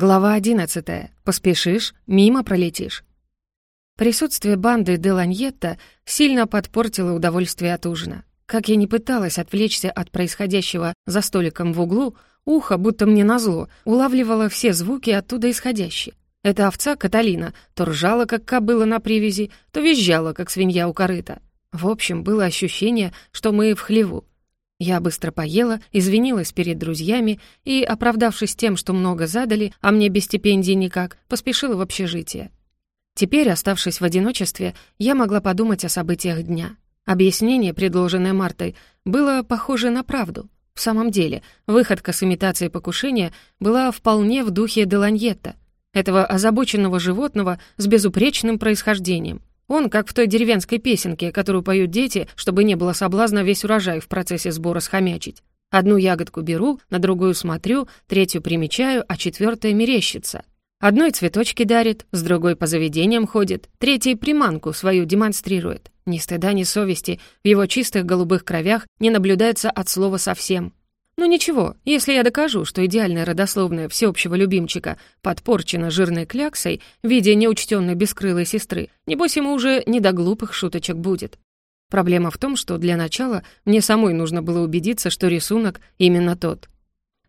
Глава 11. Поспешишь, мимо пролетишь. Присутствие банды де Ланьетта сильно подпортило удовольствие от ужина. Как я не пыталась отвлечься от происходящего за столиком в углу, ухо, будто мне назло, улавливало все звуки оттуда исходящие. Эта овца Каталина то ржала, как кобыла на привязи, то визжала, как свинья у корыта. В общем, было ощущение, что мы в хлеву. Я быстро поела, извинилась перед друзьями и, оправдавшись тем, что много задали, а мне без стипендии никак, поспешила в общежитие. Теперь, оставшись в одиночестве, я могла подумать о событиях дня. Объяснение, предложенное Мартой, было похоже на правду. В самом деле, выходка с имитацией покушения была вполне в духе Деланьетта, этого озабоченного животного с безупречным происхождением. Он, как в той деревенской песенке, которую поют дети, чтобы не было соблазна весь урожай в процессе сбора схомячить. Одну ягодку беру, на другую смотрю, третью примечаю, а четвертая мерещится. Одной цветочки дарит, с другой по заведениям ходит, третьей приманку свою демонстрирует. Ни стыда, ни совести в его чистых голубых кровях не наблюдается от слова совсем. Ну ничего, если я докажу, что идеальная родословная всеобщего любимчика подпорчена жирной кляксой в виде неучтенной бескрылой сестры, небось ему уже не до глупых шуточек будет. Проблема в том, что для начала мне самой нужно было убедиться, что рисунок именно тот.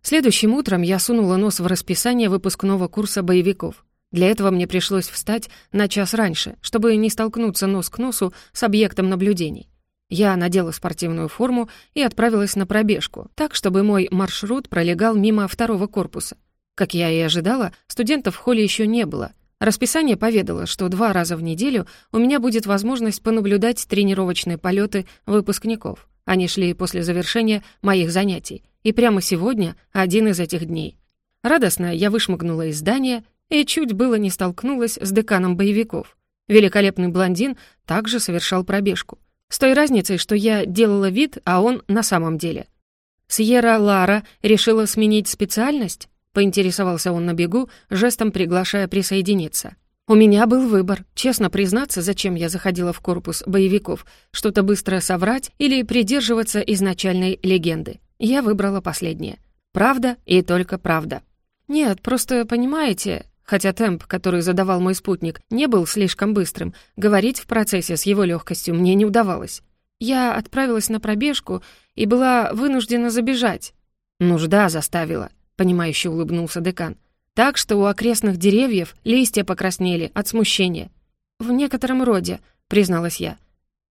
Следующим утром я сунула нос в расписание выпускного курса боевиков. Для этого мне пришлось встать на час раньше, чтобы не столкнуться нос к носу с объектом наблюдений. Я надела спортивную форму и отправилась на пробежку, так, чтобы мой маршрут пролегал мимо второго корпуса. Как я и ожидала, студентов в холле еще не было. Расписание поведало, что два раза в неделю у меня будет возможность понаблюдать тренировочные полеты выпускников. Они шли после завершения моих занятий. И прямо сегодня один из этих дней. Радостно я вышмыгнула из здания и чуть было не столкнулась с деканом боевиков. Великолепный блондин также совершал пробежку — с той разницей, что я делала вид, а он на самом деле. Сьерра Лара решила сменить специальность? Поинтересовался он на бегу, жестом приглашая присоединиться. У меня был выбор, честно признаться, зачем я заходила в корпус боевиков, что-то быстро соврать или придерживаться изначальной легенды. Я выбрала последнее. Правда и только правда. Нет, просто понимаете, Хотя темп, который задавал мой спутник, не был слишком быстрым, говорить в процессе с его легкостью мне не удавалось. Я отправилась на пробежку и была вынуждена забежать. «Нужда заставила», — понимающе улыбнулся декан. «Так что у окрестных деревьев листья покраснели от смущения». «В некотором роде», — призналась я.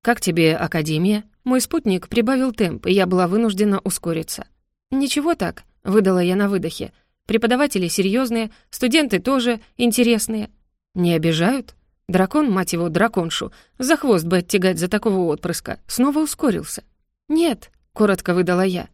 «Как тебе Академия?» Мой спутник прибавил темп, и я была вынуждена ускориться. «Ничего так», — выдала я на выдохе. Преподаватели серьезные, студенты тоже интересные. Не обижают? Дракон, мать его, драконшу, за хвост бы оттягать за такого отпрыска, снова ускорился. «Нет», — коротко выдала я.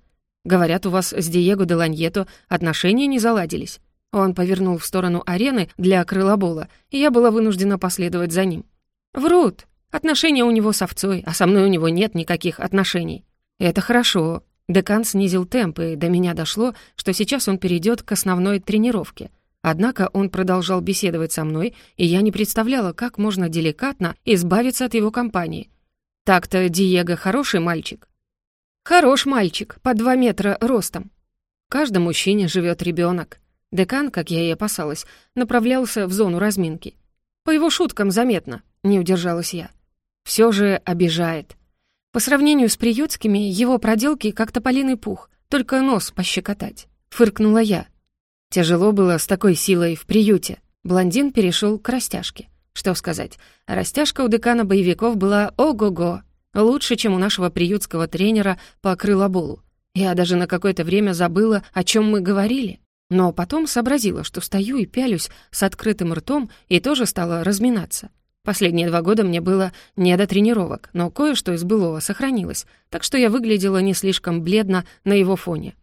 «Говорят, у вас с Диего де Ланьето отношения не заладились». Он повернул в сторону арены для крылобола, и я была вынуждена последовать за ним. «Врут. Отношения у него с овцой, а со мной у него нет никаких отношений». «Это хорошо», Декан снизил темп, и до меня дошло, что сейчас он перейдет к основной тренировке. Однако он продолжал беседовать со мной, и я не представляла, как можно деликатно избавиться от его компании. Так-то Диего хороший мальчик. Хорош мальчик, по два метра ростом. В каждом мужчине живет ребенок. Декан, как я и опасалась, направлялся в зону разминки. По его шуткам заметно, не удержалась я. Все же обижает. По сравнению с приютскими, его проделки как тополиный пух, только нос пощекотать. Фыркнула я. Тяжело было с такой силой в приюте. Блондин перешел к растяжке. Что сказать, растяжка у декана боевиков была ого-го. Лучше, чем у нашего приютского тренера по крылоболу. Я даже на какое-то время забыла, о чем мы говорили. Но потом сообразила, что стою и пялюсь с открытым ртом и тоже стала разминаться. Последние два года мне было не до тренировок, но кое-что из былого сохранилось, так что я выглядела не слишком бледно на его фоне.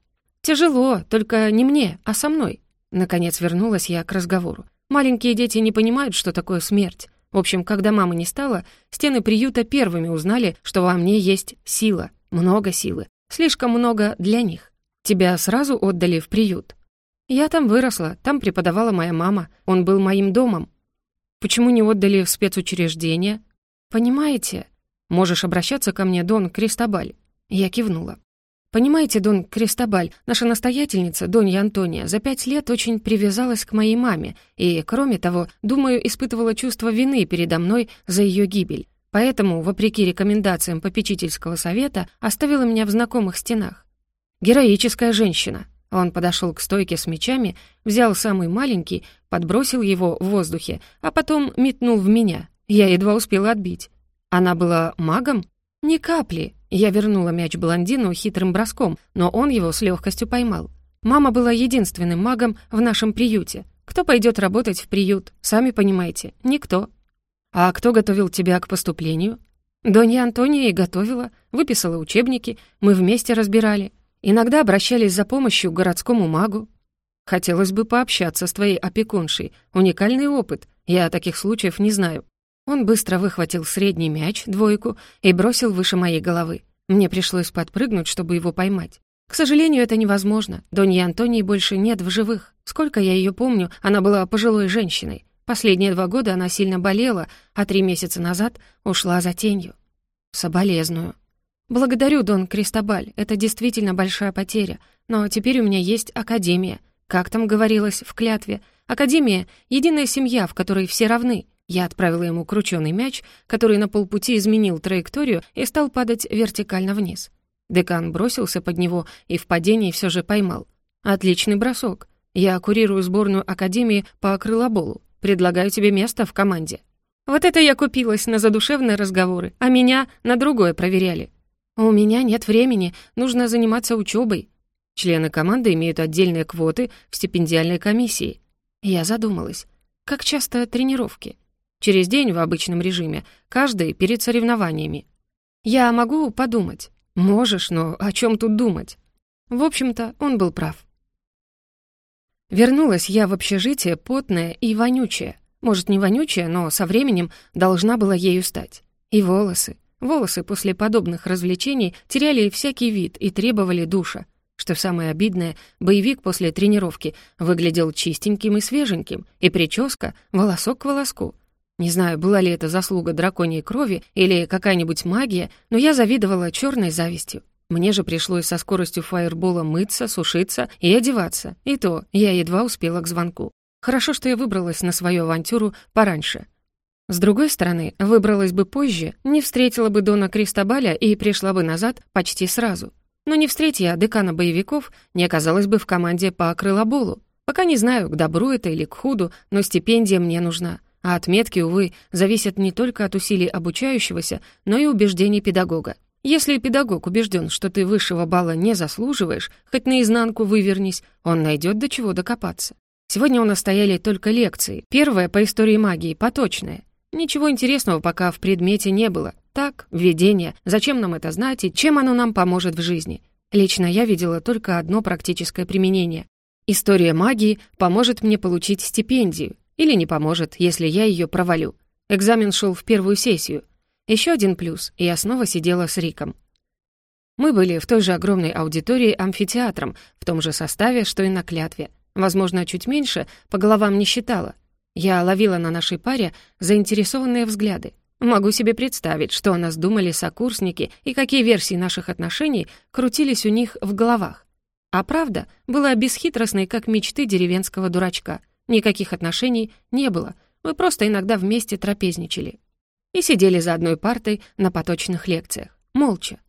«Тяжело, только не мне, а со мной». Наконец вернулась я к разговору. Маленькие дети не понимают, что такое смерть. В общем, когда мамы не стало, стены приюта первыми узнали, что во мне есть сила, много силы, слишком много для них. Тебя сразу отдали в приют. Я там выросла, там преподавала моя мама, он был моим домом, Почему не отдали в спецучреждение? Понимаете? Можешь обращаться ко мне, Дон Кристобаль. Я кивнула. Понимаете, Дон Кристобаль, наша настоятельница, Донья Антония, за пять лет очень привязалась к моей маме и, кроме того, думаю, испытывала чувство вины передо мной за ее гибель. Поэтому, вопреки рекомендациям попечительского совета, оставила меня в знакомых стенах. Героическая женщина. Он подошел к стойке с мечами, взял самый маленький, подбросил его в воздухе, а потом метнул в меня. Я едва успела отбить. Она была магом? Ни капли. Я вернула мяч блондину хитрым броском, но он его с легкостью поймал. Мама была единственным магом в нашем приюте. Кто пойдет работать в приют, сами понимаете, никто. А кто готовил тебя к поступлению? Донья Антония и готовила, выписала учебники, мы вместе разбирали. Иногда обращались за помощью к городскому магу. Хотелось бы пообщаться с твоей опекуншей. Уникальный опыт. Я таких случаев не знаю. Он быстро выхватил средний мяч, двойку, и бросил выше моей головы. Мне пришлось подпрыгнуть, чтобы его поймать. К сожалению, это невозможно. Донья Антонии больше нет в живых. Сколько я ее помню, она была пожилой женщиной. Последние два года она сильно болела, а три месяца назад ушла за тенью. Соболезную. Благодарю, Дон Кристобаль, это действительно большая потеря, но теперь у меня есть Академия. Как там говорилось в клятве? Академия — единая семья, в которой все равны. Я отправила ему крученый мяч, который на полпути изменил траекторию и стал падать вертикально вниз. Декан бросился под него и в падении все же поймал. Отличный бросок. Я курирую сборную Академии по крылоболу. Предлагаю тебе место в команде. Вот это я купилась на задушевные разговоры, а меня на другое проверяли. У меня нет времени, нужно заниматься учебой. Члены команды имеют отдельные квоты в стипендиальной комиссии. Я задумалась. Как часто тренировки? Через день в обычном режиме, каждый перед соревнованиями. Я могу подумать. Можешь, но о чем тут думать? В общем-то, он был прав. Вернулась я в общежитие потная и вонючая. Может, не вонючая, но со временем должна была ею стать. И волосы. Волосы после подобных развлечений теряли всякий вид и требовали душа. Что самое обидное, боевик после тренировки выглядел чистеньким и свеженьким, и прическа — волосок к волоску — не знаю, была ли это заслуга драконьей крови или какая-нибудь магия, но я завидовала черной завистью. Мне же пришлось со скоростью фаербола мыться, сушиться и одеваться. И то я едва успела к звонку. Хорошо, что я выбралась на свою авантюру пораньше. С другой стороны, выбралась бы позже, не встретила бы Дона Кристобаля и пришла бы назад почти сразу. Но не встретя декана боевиков, не оказалась бы в команде по крылоболу. Пока не знаю, к добру это или к худу, но стипендия мне нужна. А отметки, увы, зависят не только от усилий обучающегося, но и убеждений педагога. Если педагог убежден, что ты высшего балла не заслуживаешь, хоть наизнанку вывернись, он найдет до чего докопаться. Сегодня у нас стояли только лекции. Первая по истории магии, поточная. Ничего интересного пока в предмете не было. Так, введение, зачем нам это знать и чем оно нам поможет в жизни. Лично я видела только одно практическое применение. История магии поможет мне получить стипендию, или не поможет, если я ее провалю. Экзамен шел в первую сессию. Еще один плюс, и я снова сидела с Риком. Мы были в той же огромной аудитории амфитеатром, в том же составе, что и на клятве. Возможно, чуть меньше, по головам не считала. Я ловила на нашей паре заинтересованные взгляды. Могу себе представить, что о нас думали сокурсники и какие версии наших отношений крутились у них в головах. А правда была бесхитростной, как мечты деревенского дурачка — Никаких отношений не было, мы просто иногда вместе трапезничали. И сидели за одной партой на поточных лекциях, молча.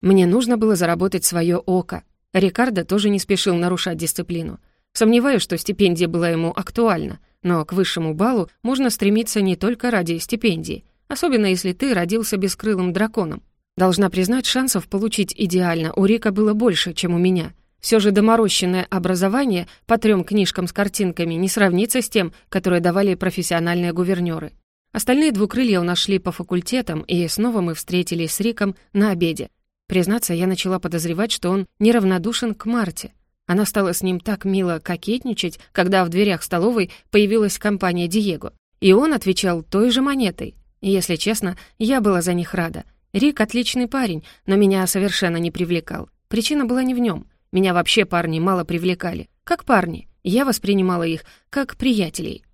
Мне нужно было заработать свое око. Рикардо тоже не спешил нарушать дисциплину. Сомневаюсь, что стипендия была ему актуальна, но к высшему баллу можно стремиться не только ради стипендии, особенно если ты родился бескрылым драконом. Должна признать, шансов получить идеально у Рика было больше, чем у меня — все же доморощенное образование по трем книжкам с картинками не сравнится с тем, которое давали профессиональные гувернёры. Остальные двукрылья у нас шли по факультетам, и снова мы встретились с Риком на обеде. Признаться, я начала подозревать, что он неравнодушен к Марте. Она стала с ним так мило кокетничать, когда в дверях столовой появилась компания Диего. И он отвечал той же монетой. Если честно, я была за них рада. Рик отличный парень, но меня совершенно не привлекал. Причина была не в нем. Меня вообще парни мало привлекали. Как парни. Я воспринимала их как приятелей.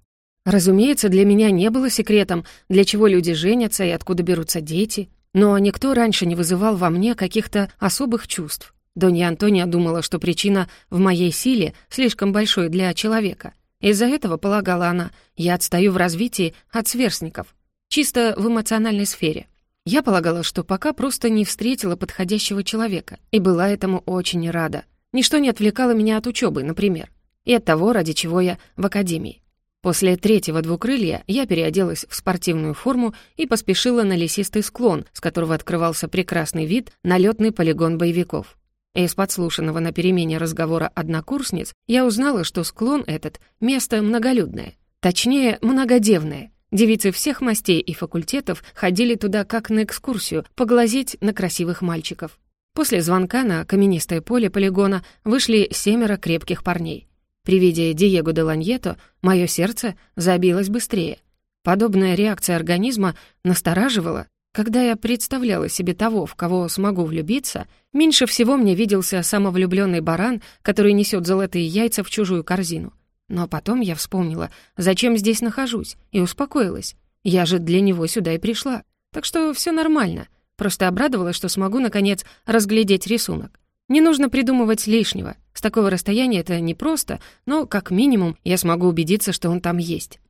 Разумеется, для меня не было секретом, для чего люди женятся и откуда берутся дети. Но никто раньше не вызывал во мне каких-то особых чувств. Донья Антония думала, что причина в моей силе слишком большой для человека. Из-за этого, полагала она, я отстаю в развитии от сверстников, чисто в эмоциональной сфере. Я полагала, что пока просто не встретила подходящего человека, и была этому очень рада. Ничто не отвлекало меня от учебы, например, и от того, ради чего я в академии. После третьего двукрылья я переоделась в спортивную форму и поспешила на лесистый склон, с которого открывался прекрасный вид на лётный полигон боевиков. Из подслушанного на перемене разговора однокурсниц я узнала, что склон этот — место многолюдное. Точнее, многодевное. Девицы всех мастей и факультетов ходили туда как на экскурсию, поглазеть на красивых мальчиков. После звонка на каменистое поле полигона вышли семеро крепких парней. При виде Диего де Ланьето мое сердце забилось быстрее. Подобная реакция организма настораживала. Когда я представляла себе того, в кого смогу влюбиться, меньше всего мне виделся самовлюбленный баран, который несет золотые яйца в чужую корзину. Но потом я вспомнила, зачем здесь нахожусь, и успокоилась. Я же для него сюда и пришла. Так что все нормально. Просто обрадовалась, что смогу, наконец, разглядеть рисунок. Не нужно придумывать лишнего. С такого расстояния это непросто, но, как минимум, я смогу убедиться, что он там есть.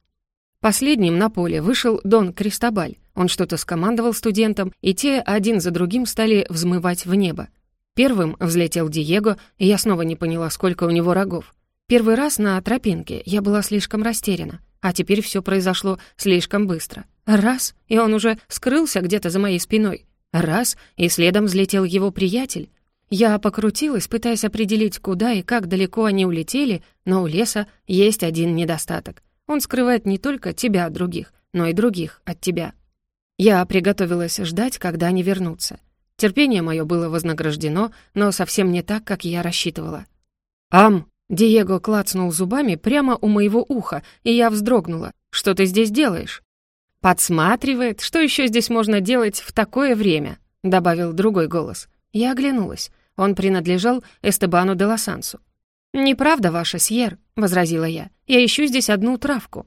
Последним на поле вышел Дон Кристобаль. Он что-то скомандовал студентам, и те один за другим стали взмывать в небо. Первым взлетел Диего, и я снова не поняла, сколько у него рогов. Первый раз на тропинке я была слишком растеряна, а теперь все произошло слишком быстро. Раз, и он уже скрылся где-то за моей спиной. Раз, и следом взлетел его приятель. Я покрутилась, пытаясь определить, куда и как далеко они улетели, но у леса есть один недостаток. Он скрывает не только тебя от других, но и других от тебя. Я приготовилась ждать, когда они вернутся. Терпение мое было вознаграждено, но совсем не так, как я рассчитывала. «Ам!» — Диего клацнул зубами прямо у моего уха, и я вздрогнула. «Что ты здесь делаешь?» «Подсматривает, что еще здесь можно делать в такое время?» — добавил другой голос. Я оглянулась. Он принадлежал Эстебану де Лосансу. «Неправда ваша, Сьер», — возразила я. «Я ищу здесь одну травку».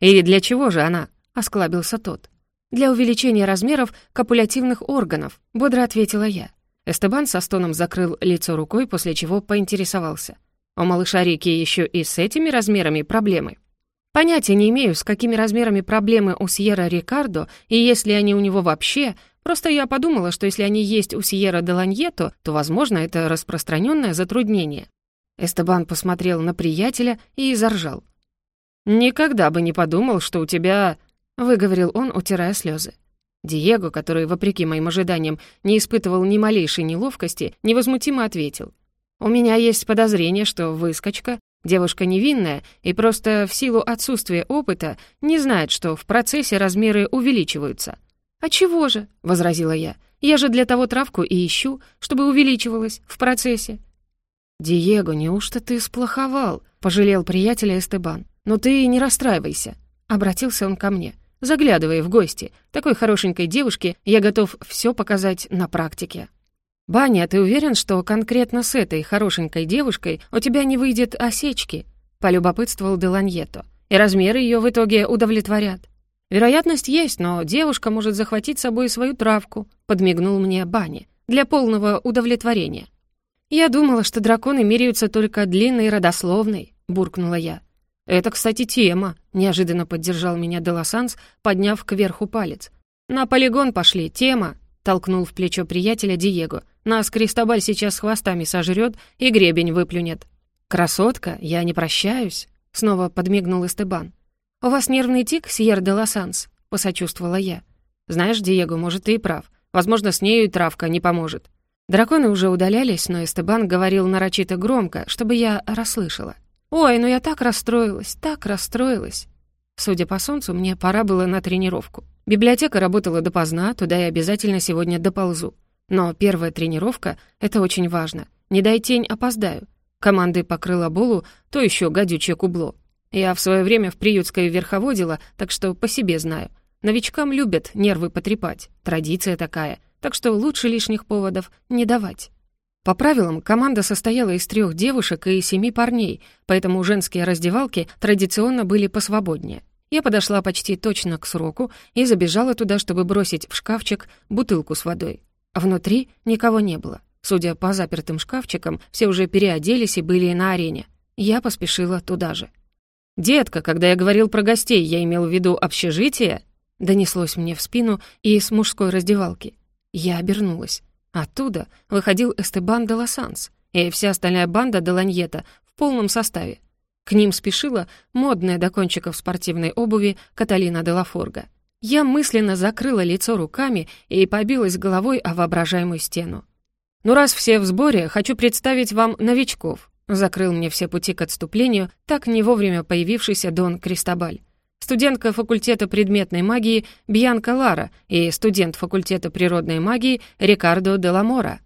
«И для чего же она?» — осклабился тот. «Для увеличения размеров копулятивных органов», — бодро ответила я. Эстебан со стоном закрыл лицо рукой, после чего поинтересовался. «У малыша Рики еще и с этими размерами проблемы?» Понятия не имею, с какими размерами проблемы у Сьерра Рикардо, и если они у него вообще, Просто я подумала, что если они есть у Сьерра де Ланьето, то, возможно, это распространенное затруднение. Эстебан посмотрел на приятеля и заржал. «Никогда бы не подумал, что у тебя...» — выговорил он, утирая слезы. Диего, который, вопреки моим ожиданиям, не испытывал ни малейшей неловкости, невозмутимо ответил. «У меня есть подозрение, что выскочка, девушка невинная и просто в силу отсутствия опыта не знает, что в процессе размеры увеличиваются. «А чего же?» — возразила я. «Я же для того травку и ищу, чтобы увеличивалась в процессе». «Диего, неужто ты сплоховал?» — пожалел приятеля Эстебан. «Но ты не расстраивайся», — обратился он ко мне. «Заглядывай в гости. Такой хорошенькой девушке я готов все показать на практике». «Баня, ты уверен, что конкретно с этой хорошенькой девушкой у тебя не выйдет осечки?» — полюбопытствовал Деланьето. «И размеры ее в итоге удовлетворят». «Вероятность есть, но девушка может захватить с собой свою травку», — подмигнул мне Бани, «для полного удовлетворения». «Я думала, что драконы меряются только длинной родословной», — буркнула я. «Это, кстати, тема», — неожиданно поддержал меня Делосанс, подняв кверху палец. «На полигон пошли, тема», — толкнул в плечо приятеля Диего. «Нас Кристобаль сейчас хвостами сожрет и гребень выплюнет». «Красотка, я не прощаюсь», — снова подмигнул Эстебан. «У вас нервный тик, Сьер де Лосанс?» — посочувствовала я. «Знаешь, Диего, может, ты и прав. Возможно, с нею и травка не поможет». Драконы уже удалялись, но Эстебан говорил нарочито громко, чтобы я расслышала. «Ой, ну я так расстроилась, так расстроилась». Судя по солнцу, мне пора было на тренировку. Библиотека работала допоздна, туда я обязательно сегодня доползу. Но первая тренировка — это очень важно. Не дай тень, опоздаю. Команды по крылоболу — то еще гадючее кубло. Я в свое время в приютской верховодила, так что по себе знаю. Новичкам любят нервы потрепать, традиция такая, так что лучше лишних поводов не давать. По правилам, команда состояла из трех девушек и семи парней, поэтому женские раздевалки традиционно были посвободнее. Я подошла почти точно к сроку и забежала туда, чтобы бросить в шкафчик бутылку с водой. Внутри никого не было. Судя по запертым шкафчикам, все уже переоделись и были на арене. Я поспешила туда же. «Детка, когда я говорил про гостей, я имел в виду общежитие?» Донеслось мне в спину и с мужской раздевалки. Я обернулась. Оттуда выходил Эстебан де Лосанс и вся остальная банда де Ланьета в полном составе. К ним спешила модная до кончиков спортивной обуви Каталина де Лафорга. Я мысленно закрыла лицо руками и побилась головой о воображаемую стену. «Ну, раз все в сборе, хочу представить вам новичков», закрыл мне все пути к отступлению так не вовремя появившийся Дон Кристобаль студентка факультета предметной магии Бьянка Лара и студент факультета природной магии Рикардо де Ламора.